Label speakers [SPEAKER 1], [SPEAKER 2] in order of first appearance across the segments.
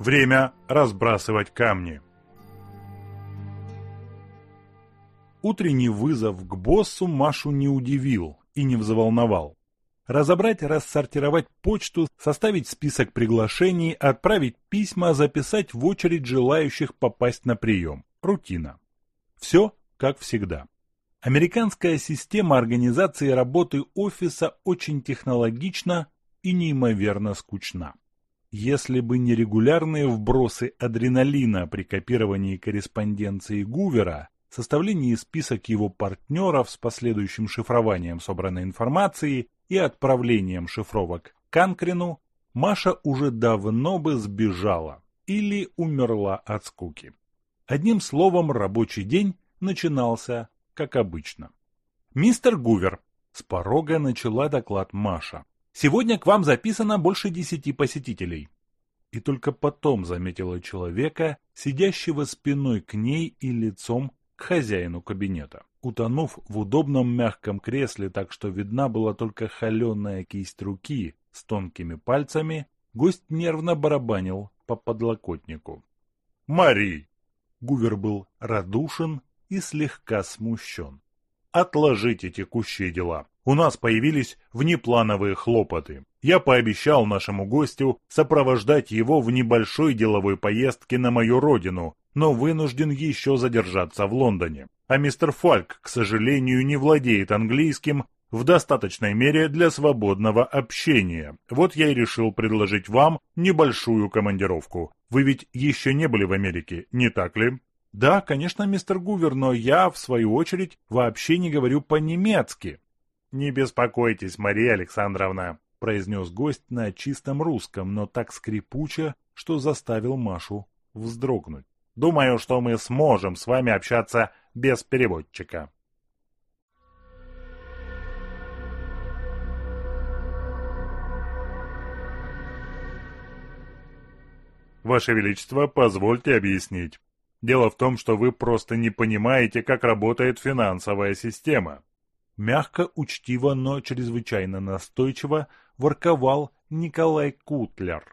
[SPEAKER 1] Время разбрасывать камни. Утренний вызов к боссу Машу не удивил и не взволновал. Разобрать, рассортировать почту, составить список приглашений, отправить письма, записать в очередь желающих попасть на прием. Рутина. Все как всегда. Американская система организации работы офиса очень технологична и неимоверно скучна. Если бы не регулярные вбросы адреналина при копировании корреспонденции Гувера, составлении список его партнеров с последующим шифрованием собранной информации и отправлением шифровок Канкрину, Маша уже давно бы сбежала или умерла от скуки. Одним словом, рабочий день начинался как обычно. «Мистер Гувер», — с порога начала доклад Маша, — «сегодня к вам записано больше десяти посетителей». И только потом заметила человека, сидящего спиной к ней и лицом к хозяину кабинета. Утонув в удобном мягком кресле так, что видна была только холеная кисть руки с тонкими пальцами, гость нервно барабанил по подлокотнику. «Мари!» Гувер был радушен и слегка смущен. «Отложите текущие дела. У нас появились внеплановые хлопоты. Я пообещал нашему гостю сопровождать его в небольшой деловой поездке на мою родину, но вынужден еще задержаться в Лондоне. А мистер Фальк, к сожалению, не владеет английским в достаточной мере для свободного общения. Вот я и решил предложить вам небольшую командировку. Вы ведь еще не были в Америке, не так ли? Да, конечно, мистер Гувер, но я, в свою очередь, вообще не говорю по-немецки. Не беспокойтесь, Мария Александровна, произнес гость на чистом русском, но так скрипуче, что заставил Машу вздрогнуть. Думаю, что мы сможем с вами общаться без переводчика. Ваше Величество, позвольте объяснить. Дело в том, что вы просто не понимаете, как работает финансовая система. Мягко, учтиво, но чрезвычайно настойчиво ворковал Николай Кутлер.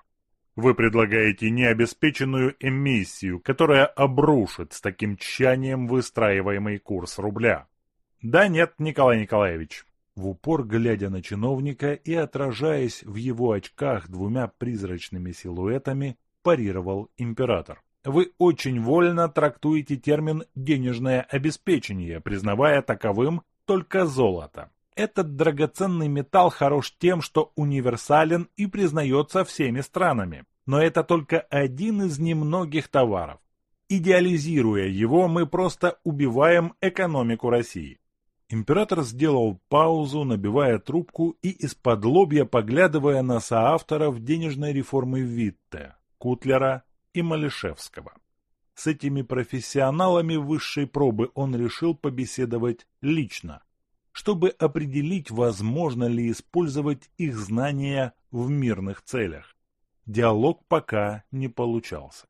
[SPEAKER 1] Вы предлагаете необеспеченную эмиссию, которая обрушит с таким тщанием выстраиваемый курс рубля. Да нет, Николай Николаевич. В упор глядя на чиновника и отражаясь в его очках двумя призрачными силуэтами, парировал император. Вы очень вольно трактуете термин «денежное обеспечение», признавая таковым только золото. Этот драгоценный металл хорош тем, что универсален и признается всеми странами. Но это только один из немногих товаров. Идеализируя его, мы просто убиваем экономику России. Император сделал паузу, набивая трубку и из-под лобья поглядывая на соавторов денежной реформы Витте, Кутлера и Малишевского. С этими профессионалами высшей пробы он решил побеседовать лично, чтобы определить, возможно ли использовать их знания в мирных целях. Диалог пока не получался.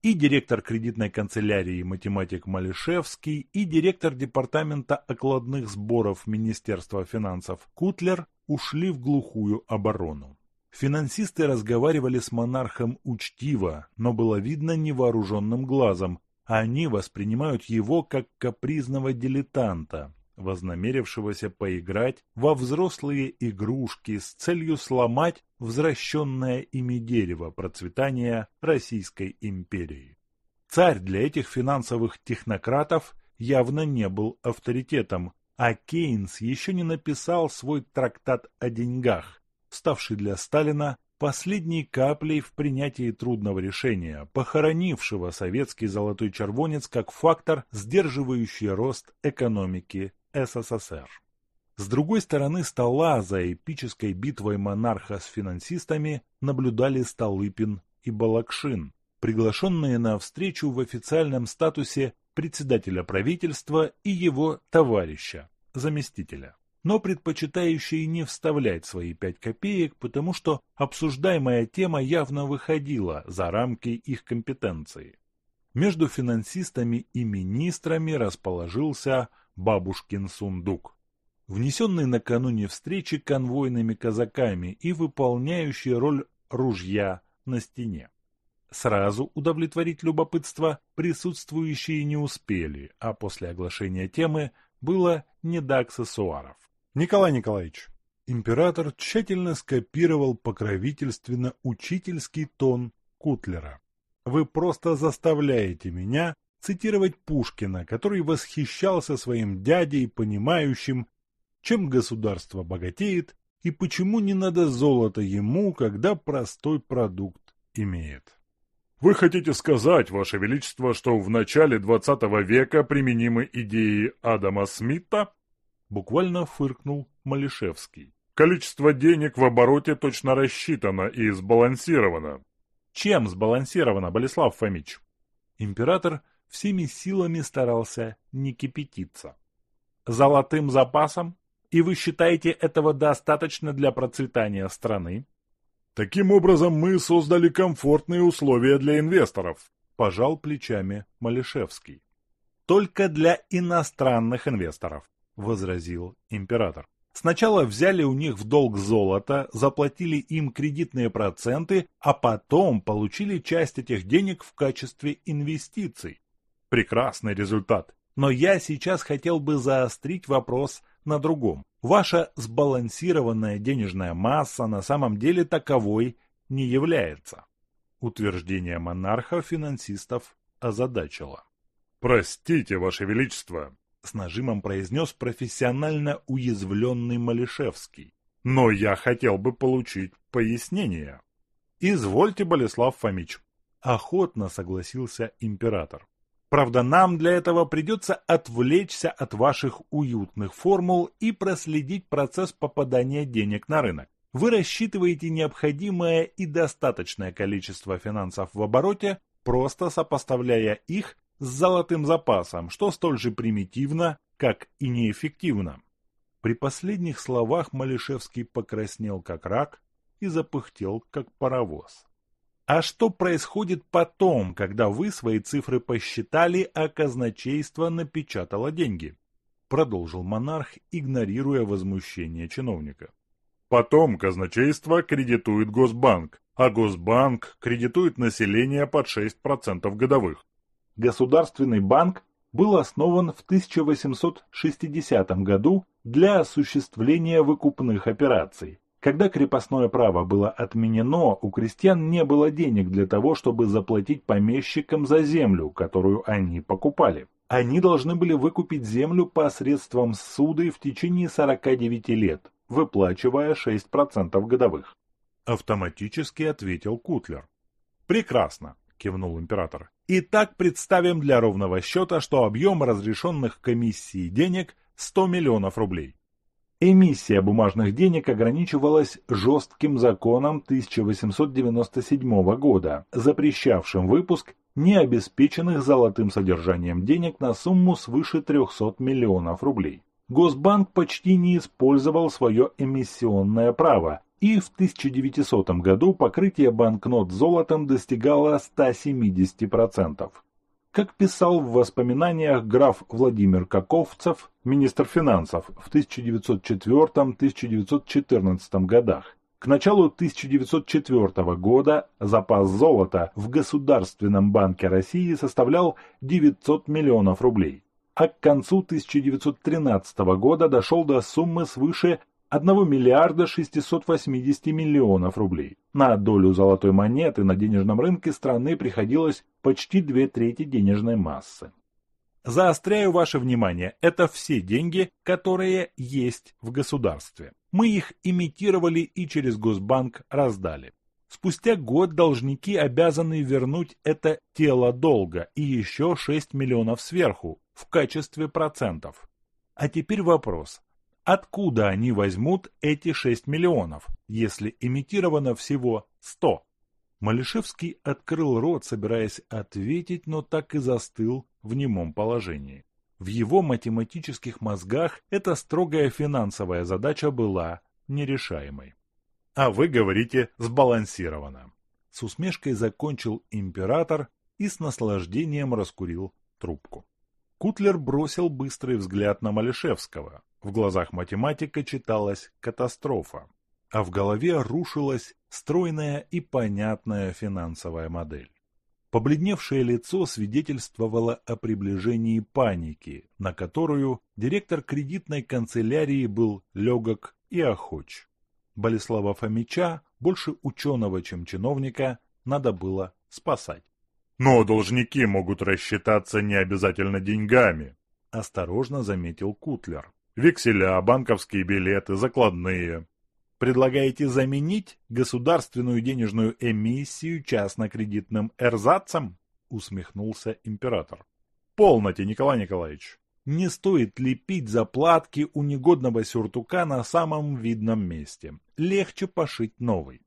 [SPEAKER 1] И директор кредитной канцелярии математик Малишевский, и директор департамента окладных сборов Министерства финансов Кутлер ушли в глухую оборону. Финансисты разговаривали с монархом учтиво, но было видно невооруженным глазом, а они воспринимают его как капризного дилетанта, вознамерившегося поиграть во взрослые игрушки с целью сломать возвращенное ими дерево процветания Российской империи. Царь для этих финансовых технократов явно не был авторитетом, а Кейнс еще не написал свой трактат о деньгах, ставший для Сталина последней каплей в принятии трудного решения, похоронившего советский золотой червонец как фактор, сдерживающий рост экономики СССР. С другой стороны стола за эпической битвой монарха с финансистами наблюдали Столыпин и Балакшин, приглашенные на встречу в официальном статусе председателя правительства и его товарища, заместителя, но предпочитающие не вставлять свои пять копеек, потому что обсуждаемая тема явно выходила за рамки их компетенции. Между финансистами и министрами расположился бабушкин сундук, внесенный накануне встречи конвойными казаками и выполняющий роль ружья на стене. Сразу удовлетворить любопытство присутствующие не успели, а после оглашения темы было не до аксессуаров.
[SPEAKER 2] Николай Николаевич, император тщательно скопировал покровительственно-учительский тон Кутлера. Вы просто заставляете меня цитировать Пушкина, который восхищался своим дядей, понимающим, чем государство богатеет и почему не надо золото ему, когда простой продукт имеет.
[SPEAKER 1] Вы хотите сказать, Ваше Величество, что в начале XX века применимы идеи Адама Смита? Буквально фыркнул Малишевский. Количество денег в обороте точно рассчитано и сбалансировано. Чем сбалансировано, Болеслав Фомич? Император всеми силами старался не кипятиться. Золотым запасом? И вы считаете этого достаточно для процветания страны?
[SPEAKER 2] Таким образом, мы создали комфортные условия для инвесторов,
[SPEAKER 1] пожал плечами Малишевский. Только для иностранных инвесторов, возразил император. Сначала взяли у них в долг золото, заплатили им кредитные проценты, а потом получили часть этих денег в качестве инвестиций. Прекрасный результат. Но я сейчас хотел бы заострить вопрос на другом. Ваша сбалансированная денежная масса на самом деле таковой не является. Утверждение монарха финансистов озадачило. «Простите, Ваше Величество», — с нажимом произнес профессионально уязвленный Малишевский. «Но я хотел бы получить пояснение». «Извольте, Болеслав Фомич», — охотно согласился император. Правда, нам для этого придется отвлечься от ваших уютных формул и проследить процесс попадания денег на рынок. Вы рассчитываете необходимое и достаточное количество финансов в обороте, просто сопоставляя их с золотым запасом, что столь же примитивно, как и неэффективно. При последних словах Малишевский покраснел как рак и запыхтел как паровоз. А что происходит потом, когда вы свои цифры посчитали, а казначейство напечатало деньги? Продолжил монарх, игнорируя возмущение чиновника. Потом казначейство кредитует Госбанк, а Госбанк кредитует население под 6% годовых. Государственный банк был основан в 1860 году для осуществления выкупных операций, когда крепостное право было отменено, у крестьян не было денег для того, чтобы заплатить помещикам за землю, которую они покупали. Они должны были выкупить землю посредством суды в течение 49 лет, выплачивая 6% годовых. Автоматически ответил Кутлер. Прекрасно, кивнул император. Итак, представим для ровного счета, что объем разрешенных комиссии денег 100 миллионов рублей. Эмиссия бумажных денег ограничивалась жестким законом 1897 года, запрещавшим выпуск необеспеченных золотым содержанием денег на сумму свыше 300 миллионов рублей. Госбанк почти не использовал свое эмиссионное право, и в 1900 году покрытие банкнот золотом достигало 170%. Как писал в воспоминаниях граф Владимир Каковцев, министр финансов в 1904-1914 годах, к началу 1904 года запас золота в Государственном банке России составлял 900 миллионов рублей, а к концу 1913 года дошел до суммы свыше 1 миллиарда 680 миллионов рублей. На долю золотой монеты на денежном рынке страны приходилось почти две трети денежной массы. Заостряю ваше внимание, это все деньги, которые есть в государстве. Мы их имитировали и через Госбанк раздали. Спустя год должники обязаны вернуть это тело долга и еще 6 миллионов сверху в качестве процентов. А теперь вопрос, Откуда они возьмут эти 6 миллионов, если имитировано всего 100? Малишевский открыл рот, собираясь ответить, но так и застыл в немом положении. В его математических мозгах эта строгая финансовая задача была нерешаемой. А вы говорите сбалансированно. С усмешкой закончил император и с наслаждением раскурил трубку. Кутлер бросил быстрый взгляд на Малишевского. В глазах математика читалась катастрофа, а в голове рушилась стройная и понятная финансовая модель.
[SPEAKER 2] Побледневшее лицо свидетельствовало о приближении паники, на которую директор кредитной канцелярии был легок и охоч. Болеслава Фомича, больше ученого, чем чиновника, надо было спасать.
[SPEAKER 1] «Но должники могут рассчитаться не обязательно деньгами», –
[SPEAKER 2] осторожно заметил Кутлер.
[SPEAKER 1] «Векселя, банковские билеты, закладные.
[SPEAKER 2] Предлагаете заменить государственную денежную эмиссию частно-кредитным эрзацем? Усмехнулся император.
[SPEAKER 1] Полноте, Николай Николаевич.
[SPEAKER 2] Не стоит лепить заплатки у негодного сюртука на самом видном месте. Легче пошить новый.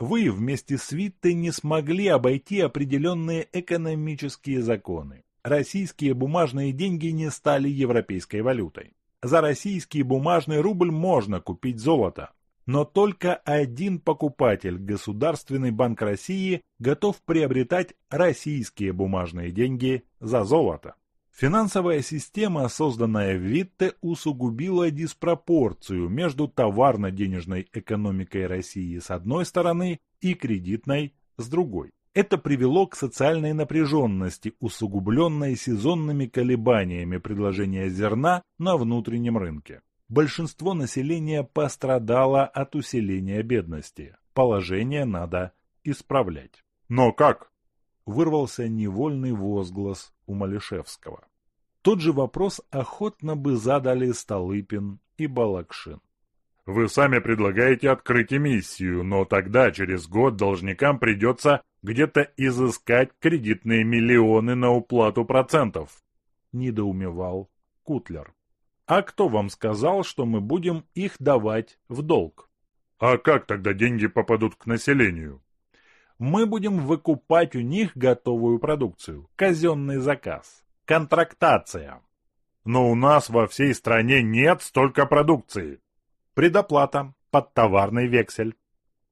[SPEAKER 2] Вы вместе с Виттой не смогли обойти определенные экономические законы. Российские бумажные деньги не стали европейской валютой. За российский бумажный рубль можно купить золото, но только один покупатель, Государственный банк России, готов приобретать российские бумажные деньги за золото. Финансовая система, созданная в Витте, усугубила диспропорцию между товарно-денежной экономикой России с одной стороны и кредитной с другой. Это привело к социальной напряженности, усугубленной сезонными колебаниями предложения зерна на внутреннем рынке большинство населения пострадало от усиления бедности. Положение надо исправлять.
[SPEAKER 1] Но как?
[SPEAKER 2] Вырвался невольный возглас у Малишевского. Тот же вопрос охотно бы задали Столыпин и Балакшин.
[SPEAKER 1] Вы сами предлагаете открыть эмиссию, но тогда через год должникам придется где-то изыскать кредитные миллионы на уплату процентов.
[SPEAKER 2] Недоумевал Кутлер. А кто вам сказал, что мы будем их давать в долг?
[SPEAKER 1] А как тогда деньги попадут к населению?
[SPEAKER 2] Мы будем выкупать у них готовую продукцию. Казенный заказ. Контрактация.
[SPEAKER 1] Но у нас во всей стране нет столько продукции.
[SPEAKER 2] Предоплата под товарный вексель.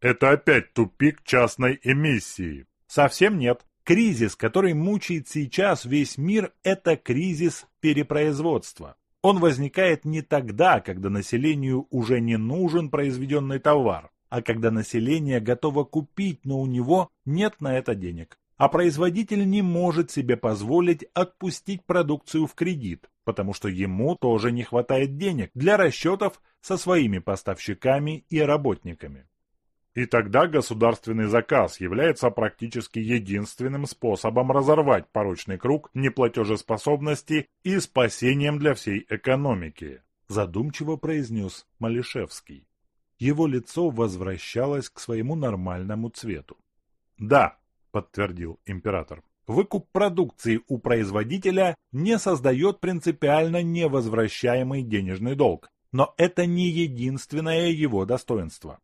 [SPEAKER 1] Это опять тупик частной эмиссии.
[SPEAKER 2] Совсем нет. Кризис, который мучает сейчас весь мир, это кризис перепроизводства. Он возникает не тогда, когда населению уже не нужен произведенный товар, а когда население готово купить, но у него нет на это денег. А производитель не может себе позволить отпустить продукцию в кредит, потому что ему тоже не хватает денег для расчетов со своими поставщиками и работниками.
[SPEAKER 1] И тогда государственный заказ является практически единственным способом разорвать порочный круг неплатежеспособности и спасением для всей экономики,
[SPEAKER 2] задумчиво произнес Малишевский. Его лицо возвращалось к своему нормальному цвету.
[SPEAKER 1] «Да», — подтвердил император, — «выкуп продукции у производителя не создает принципиально невозвращаемый денежный долг, но это не единственное его достоинство.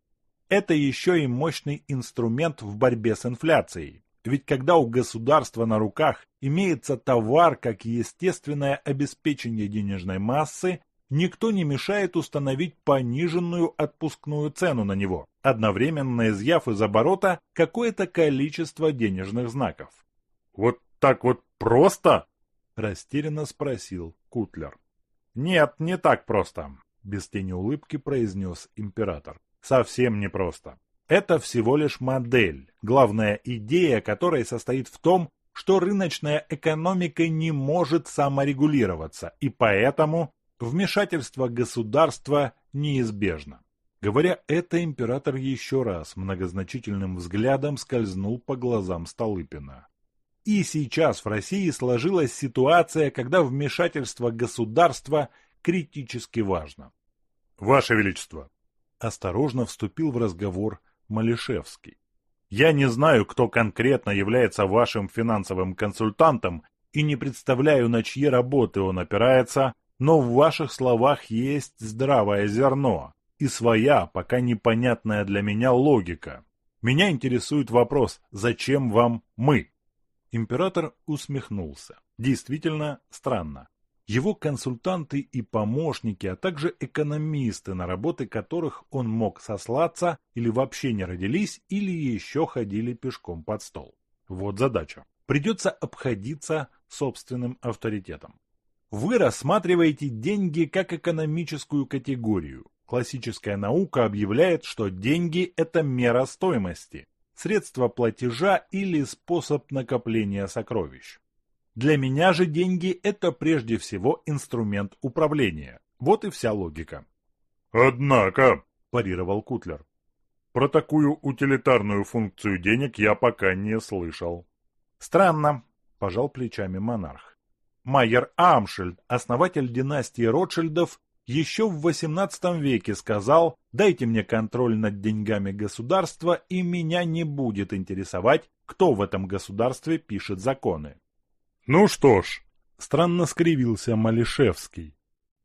[SPEAKER 1] Это еще и мощный инструмент в борьбе с инфляцией. Ведь когда у государства на руках имеется товар как естественное обеспечение денежной массы, никто не мешает установить пониженную отпускную цену на него, одновременно изъяв из оборота какое-то количество денежных знаков.
[SPEAKER 2] «Вот так вот просто?» – растерянно спросил Кутлер.
[SPEAKER 1] «Нет, не так просто», – без тени улыбки произнес император совсем непросто. Это всего лишь модель, главная идея которой состоит в том, что рыночная экономика не может саморегулироваться, и поэтому вмешательство государства неизбежно.
[SPEAKER 2] Говоря это, император еще раз многозначительным взглядом скользнул по глазам Столыпина. И сейчас в России сложилась ситуация, когда вмешательство государства критически важно.
[SPEAKER 1] Ваше Величество,
[SPEAKER 2] осторожно вступил в разговор Малишевский.
[SPEAKER 1] «Я не знаю, кто конкретно является вашим финансовым консультантом и не представляю, на чьи работы он опирается, но в ваших словах есть здравое зерно и своя, пока непонятная для меня логика. Меня интересует вопрос, зачем вам мы?»
[SPEAKER 2] Император усмехнулся. Действительно странно его консультанты и помощники, а также экономисты, на работы которых он мог сослаться или вообще не родились, или еще ходили пешком под стол. Вот задача. Придется обходиться собственным авторитетом. Вы рассматриваете деньги как экономическую категорию. Классическая наука объявляет, что деньги – это мера стоимости. средство платежа или способ накопления сокровищ. Для меня же деньги – это прежде всего инструмент управления. Вот и вся логика.
[SPEAKER 1] «Однако», –
[SPEAKER 2] парировал Кутлер, –
[SPEAKER 1] «про такую утилитарную функцию денег я пока не слышал».
[SPEAKER 2] «Странно», – пожал плечами монарх. Майер Амшельд, основатель династии Ротшильдов, еще в XVIII веке сказал «дайте мне контроль над деньгами государства, и меня не будет интересовать, кто в этом государстве пишет законы».
[SPEAKER 1] «Ну что ж», —
[SPEAKER 2] странно скривился Малишевский.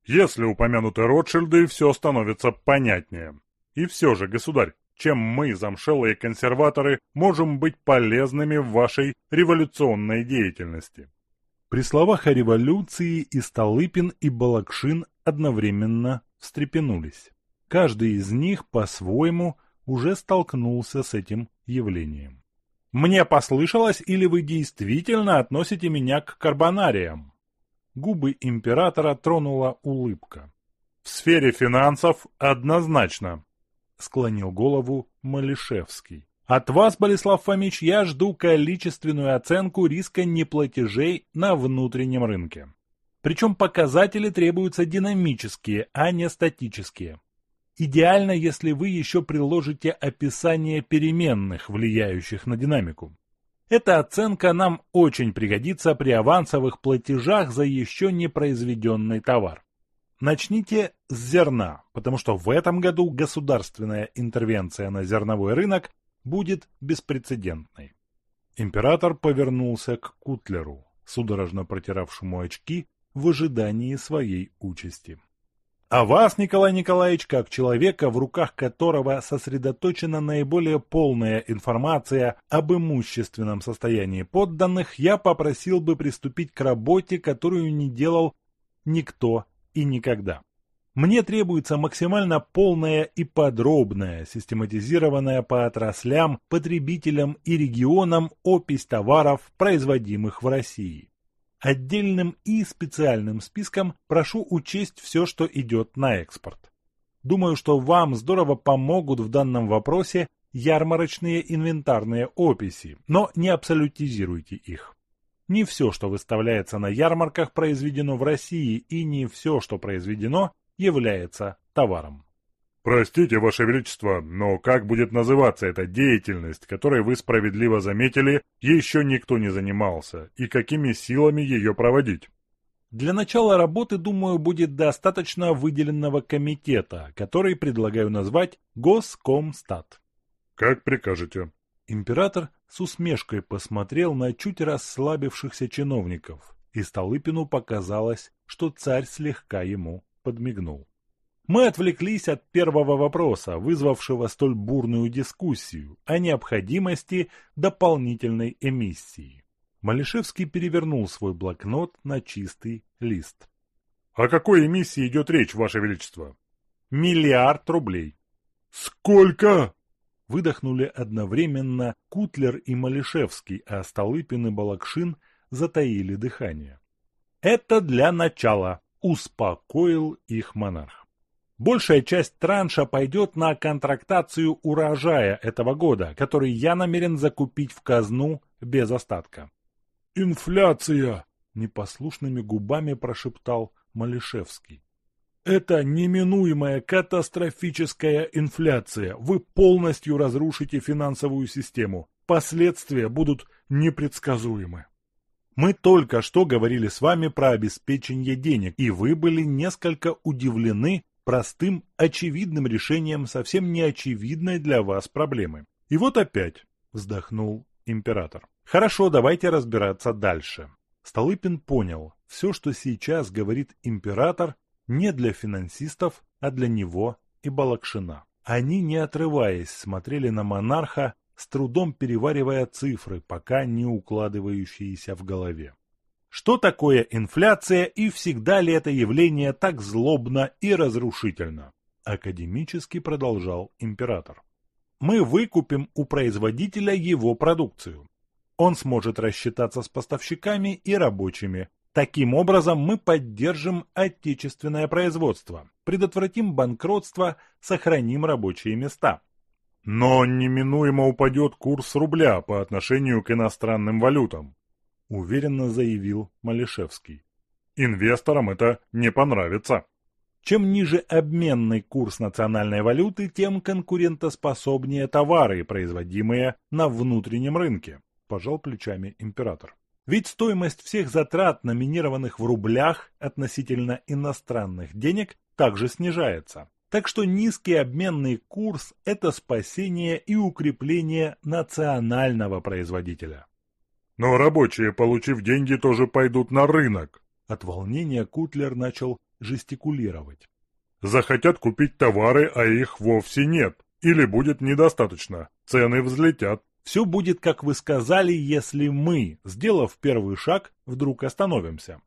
[SPEAKER 1] «Если упомянуты Ротшильды, все становится понятнее. И все же, государь, чем мы, замшелые консерваторы, можем быть полезными в вашей революционной деятельности?»
[SPEAKER 2] При словах о революции и Столыпин, и Балакшин одновременно встрепенулись. Каждый из них по-своему уже столкнулся с этим явлением. «Мне послышалось, или вы действительно относите меня к карбонариям?» Губы императора тронула улыбка.
[SPEAKER 1] «В сфере финансов однозначно», —
[SPEAKER 2] склонил голову Малишевский. От вас, Болеслав Фомич, я жду количественную оценку риска неплатежей на внутреннем рынке. Причем показатели требуются динамические, а не статические. Идеально, если вы еще приложите описание переменных, влияющих на динамику. Эта оценка нам очень пригодится при авансовых платежах за еще не произведенный товар. Начните с зерна, потому что в этом году государственная интервенция на зерновой рынок будет беспрецедентной. Император повернулся к Кутлеру, судорожно протиравшему очки в ожидании своей участи. А вас, Николай Николаевич, как человека, в руках которого сосредоточена наиболее полная информация об имущественном состоянии подданных, я попросил бы приступить к работе, которую не делал никто и никогда. Мне требуется максимально полная и подробная, систематизированная по отраслям, потребителям и регионам опись товаров, производимых в России. Отдельным и специальным списком прошу учесть все, что идет на экспорт. Думаю, что вам здорово помогут в данном вопросе ярмарочные инвентарные описи, но не абсолютизируйте их. Не все, что выставляется на ярмарках, произведено в России, и не все, что произведено, является товаром.
[SPEAKER 1] Простите, Ваше Величество, но как будет называться эта деятельность, которой вы справедливо заметили, еще никто не занимался, и какими силами ее проводить?
[SPEAKER 2] Для начала работы, думаю, будет достаточно выделенного комитета, который предлагаю назвать Госкомстат.
[SPEAKER 1] Как прикажете.
[SPEAKER 2] Император с усмешкой посмотрел на чуть расслабившихся чиновников, и Столыпину показалось, что царь слегка ему подмигнул. Мы отвлеклись от первого вопроса, вызвавшего столь бурную дискуссию о необходимости дополнительной эмиссии. Малишевский перевернул свой блокнот на чистый лист.
[SPEAKER 1] «О какой эмиссии идет речь, Ваше Величество?»
[SPEAKER 2] «Миллиард рублей».
[SPEAKER 1] «Сколько?»
[SPEAKER 2] Выдохнули одновременно Кутлер и Малишевский, а Столыпин и Балакшин затаили дыхание. «Это для начала», успокоил их монарх. Большая часть транша пойдет на контрактацию урожая этого года, который я намерен закупить в казну без остатка.
[SPEAKER 1] «Инфляция!»
[SPEAKER 2] — непослушными губами прошептал Малишевский.
[SPEAKER 1] «Это неминуемая катастрофическая инфляция. Вы полностью разрушите финансовую систему. Последствия будут непредсказуемы».
[SPEAKER 2] Мы только что говорили с вами про обеспечение денег, и вы были несколько удивлены простым, очевидным решением совсем неочевидной для вас проблемы. И вот опять, вздохнул император. Хорошо, давайте разбираться дальше. Столыпин понял, все, что сейчас говорит император, не для финансистов, а для него и Балакшина. Они, не отрываясь, смотрели на монарха с трудом переваривая цифры, пока не укладывающиеся в голове. Что такое инфляция и всегда ли это явление так злобно и разрушительно? Академически продолжал император. Мы выкупим у производителя его продукцию. Он сможет рассчитаться с поставщиками и рабочими. Таким образом мы поддержим отечественное производство, предотвратим банкротство, сохраним рабочие места.
[SPEAKER 1] Но неминуемо упадет курс рубля по отношению к иностранным валютам, уверенно заявил Малишевский. Инвесторам это не понравится.
[SPEAKER 2] Чем ниже обменный курс национальной валюты, тем конкурентоспособнее товары, производимые на внутреннем рынке, пожал плечами император. Ведь стоимость всех затрат, номинированных в рублях относительно иностранных денег, также снижается. Так что низкий обменный курс – это спасение и укрепление национального производителя.
[SPEAKER 1] Но рабочие, получив деньги, тоже пойдут на рынок.
[SPEAKER 2] От волнения Кутлер начал жестикулировать.
[SPEAKER 1] Захотят купить товары, а их вовсе нет. Или будет недостаточно. Цены взлетят.
[SPEAKER 2] Все будет, как вы сказали, если мы, сделав первый шаг, вдруг остановимся.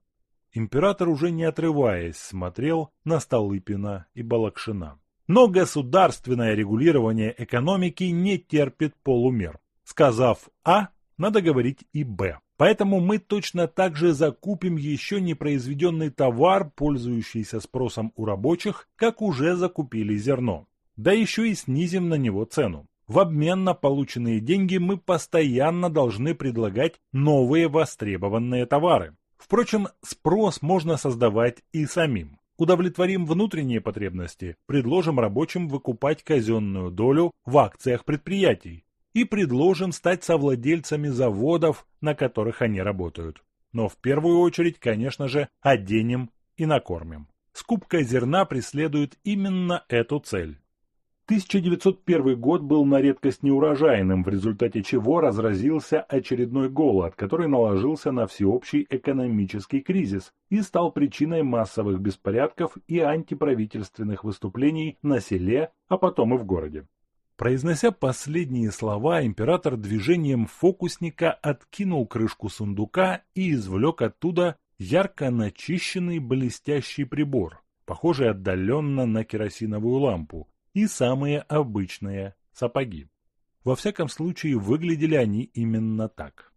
[SPEAKER 2] Император уже не отрываясь смотрел на Столыпина и Балакшина. Но государственное регулирование экономики не терпит полумер. Сказав А, надо говорить и Б. Поэтому мы точно так же закупим еще не произведенный товар, пользующийся спросом у рабочих, как уже закупили зерно. Да еще и снизим на него цену. В обмен на полученные деньги мы постоянно должны предлагать новые востребованные товары. Впрочем, спрос можно создавать и самим. Удовлетворим внутренние потребности, предложим рабочим выкупать казенную долю в акциях предприятий и предложим стать совладельцами заводов, на которых они работают. Но в первую очередь, конечно же, оденем и накормим. Скупка зерна преследует именно эту цель. 1901 год был на редкость неурожайным, в результате чего разразился очередной голод, который наложился на всеобщий экономический кризис и стал причиной массовых беспорядков и антиправительственных выступлений на селе, а потом и в городе. Произнося последние слова, император движением фокусника откинул крышку сундука и извлек оттуда ярко начищенный блестящий прибор, похожий отдаленно на керосиновую лампу, и самые обычные сапоги. Во всяком случае, выглядели они именно так.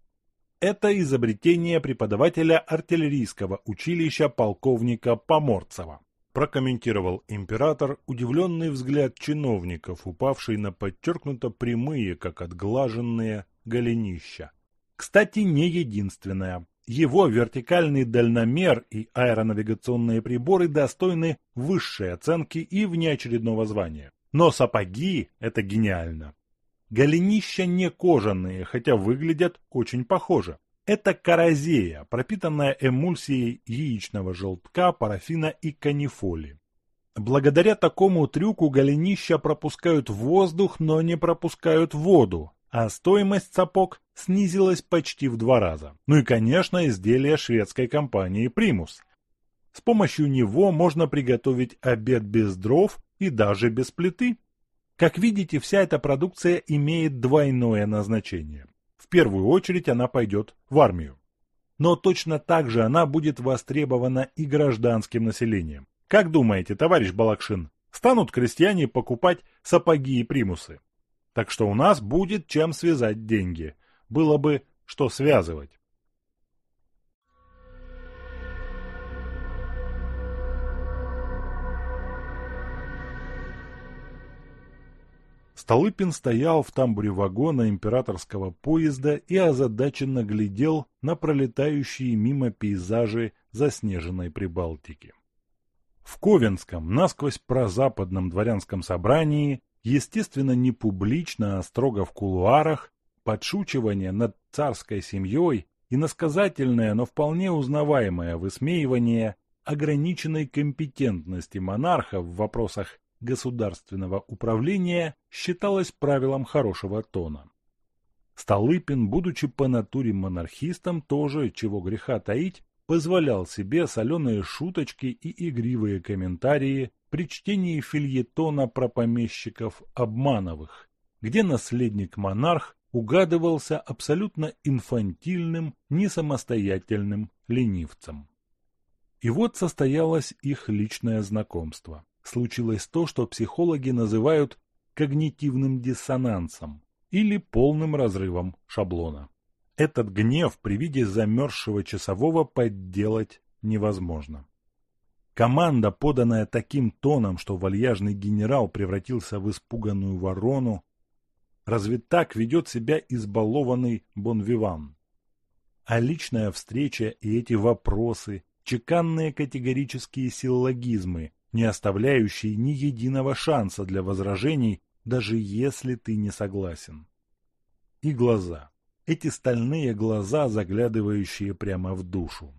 [SPEAKER 2] Это изобретение преподавателя артиллерийского училища полковника Поморцева. Прокомментировал император удивленный взгляд чиновников, упавший на подчеркнуто прямые, как отглаженные, голенища. Кстати, не единственное. Его вертикальный дальномер и аэронавигационные приборы достойны высшей оценки и внеочередного звания. Но сапоги – это гениально. Голенища не кожаные, хотя выглядят очень похоже. Это каразея, пропитанная эмульсией яичного желтка, парафина и канифоли. Благодаря такому трюку голенища пропускают воздух, но не пропускают воду, а стоимость сапог снизилась почти в два раза. Ну и, конечно, изделие шведской компании «Примус». С помощью него можно приготовить обед без дров и даже без плиты. Как видите, вся эта продукция имеет двойное назначение. В первую очередь она пойдет в армию. Но точно так же она будет востребована и гражданским населением. Как думаете, товарищ Балакшин, станут крестьяне покупать сапоги и примусы? Так что у нас будет чем связать деньги. Было бы что связывать. Столыпин стоял в тамбуре вагона императорского поезда и озадаченно глядел на пролетающие мимо пейзажи заснеженной Прибалтики. В Ковенском, насквозь прозападном дворянском собрании естественно, не публично, а строго в кулуарах, подшучивание над царской семьей и насказательное, но вполне узнаваемое высмеивание ограниченной компетентности монарха в вопросах государственного управления считалось правилом хорошего тона. Столыпин, будучи по натуре монархистом, тоже, чего греха таить, позволял себе соленые шуточки и игривые комментарии при чтении фильетона про помещиков Обмановых, где наследник-монарх угадывался абсолютно инфантильным, несамостоятельным ленивцем. И вот состоялось их личное знакомство. Случилось то, что психологи называют когнитивным диссонансом или полным разрывом шаблона. Этот гнев при виде замерзшего часового подделать невозможно. Команда, поданная таким тоном, что вальяжный генерал превратился в испуганную ворону, Разве так ведет себя избалованный Бонвиван? А личная встреча и эти вопросы, чеканные категорические силлогизмы, не оставляющие ни единого шанса для возражений, даже если ты не согласен. И глаза. Эти стальные глаза, заглядывающие прямо в душу.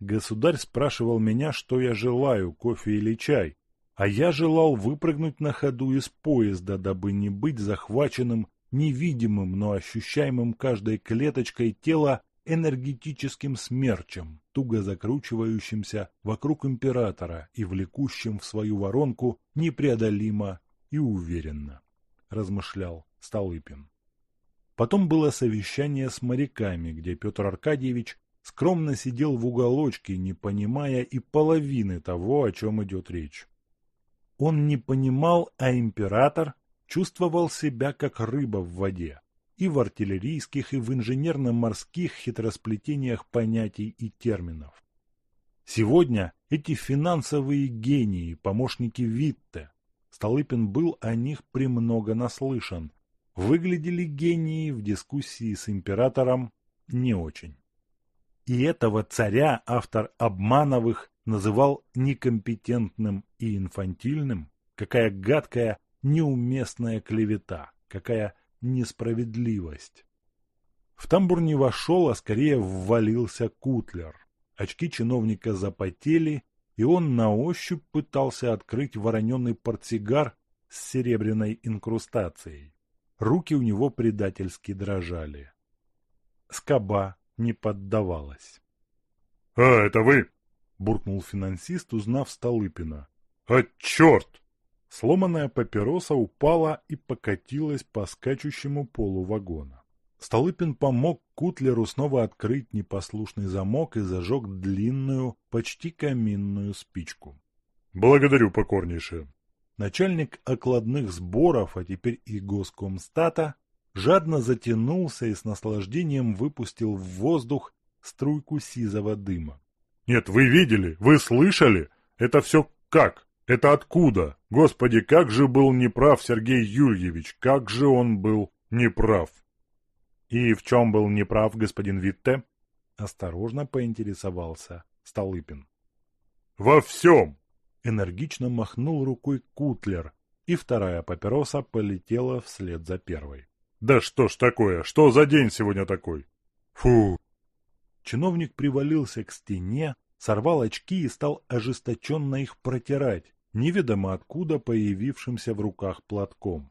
[SPEAKER 2] Государь спрашивал меня, что я желаю, кофе или чай, а я желал выпрыгнуть на ходу из поезда, дабы не быть захваченным невидимым, но ощущаемым каждой клеточкой тела энергетическим смерчем, туго закручивающимся вокруг императора и влекущим в свою воронку непреодолимо и уверенно, размышлял Столыпин. Потом было совещание с моряками, где Петр Аркадьевич скромно сидел в уголочке, не понимая и половины того, о чем идет речь. Он не понимал, а император чувствовал себя как рыба в воде и в артиллерийских, и в инженерно-морских хитросплетениях понятий и терминов. Сегодня эти финансовые гении, помощники Витте, Столыпин был о них премного наслышан, выглядели гении в дискуссии с императором не очень. И этого царя автор Обмановых называл некомпетентным и инфантильным, какая гадкая, неуместная клевета, какая несправедливость. В тамбур не вошел, а скорее ввалился Кутлер. Очки чиновника запотели, и он на ощупь пытался открыть вороненый портсигар с серебряной инкрустацией. Руки у него предательски дрожали. Скоба не поддавалась.
[SPEAKER 1] — А, это вы?
[SPEAKER 2] — буркнул финансист, узнав Столыпина.
[SPEAKER 1] — А, черт!
[SPEAKER 2] Сломанная папироса упала и покатилась по скачущему полу вагона. Столыпин помог Кутлеру снова открыть непослушный замок и зажег длинную, почти каминную спичку.
[SPEAKER 1] — Благодарю покорнейше.
[SPEAKER 2] Начальник окладных сборов, а теперь и госкомстата, жадно затянулся и с наслаждением выпустил в воздух струйку сизого дыма.
[SPEAKER 1] — Нет, вы видели? Вы слышали? Это все как? Это откуда? Господи, как же был неправ Сергей Юрьевич, как же он был неправ.
[SPEAKER 2] И в чем был неправ господин Витте? Осторожно поинтересовался Столыпин.
[SPEAKER 1] Во всем!
[SPEAKER 2] Энергично махнул рукой Кутлер, и вторая папироса полетела вслед за первой.
[SPEAKER 1] Да что ж такое? Что за день сегодня такой? Фу!
[SPEAKER 2] Чиновник привалился к стене, сорвал очки и стал ожесточенно их протирать, неведомо откуда появившимся в руках платком.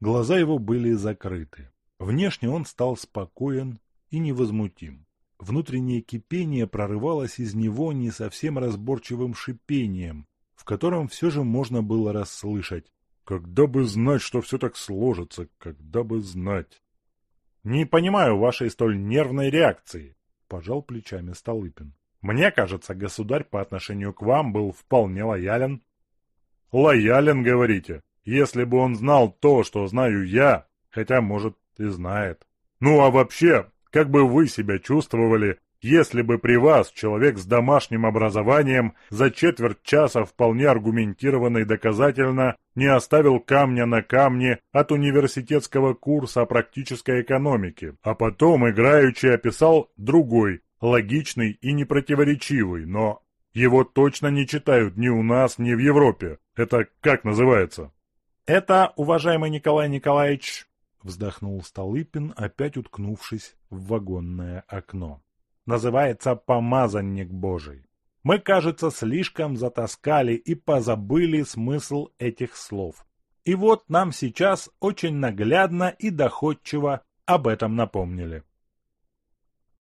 [SPEAKER 2] Глаза его были закрыты. Внешне он стал спокоен и невозмутим. Внутреннее кипение прорывалось из него не совсем разборчивым шипением, котором все же можно было расслышать.
[SPEAKER 1] «Когда бы знать, что все так сложится, когда бы знать!»
[SPEAKER 2] «Не понимаю вашей столь нервной реакции», – пожал плечами Столыпин. Мне кажется, государь по отношению к вам был вполне лоялен.
[SPEAKER 1] Лоялен, говорите? Если бы он знал то, что знаю я, хотя, может, и знает. Ну а вообще, как бы вы себя чувствовали, если бы при вас человек с домашним образованием за четверть часа вполне аргументированно и доказательно не оставил камня на камне от университетского курса практической экономики, а потом играючи описал другой, логичный и непротиворечивый, но его точно не читают ни у нас, ни в Европе. Это как называется?
[SPEAKER 2] Это, уважаемый Николай Николаевич, вздохнул Столыпин, опять уткнувшись в вагонное окно. Называется «Помазанник Божий». Мы, кажется, слишком затаскали и позабыли смысл этих слов. И вот нам сейчас очень наглядно и доходчиво об этом напомнили.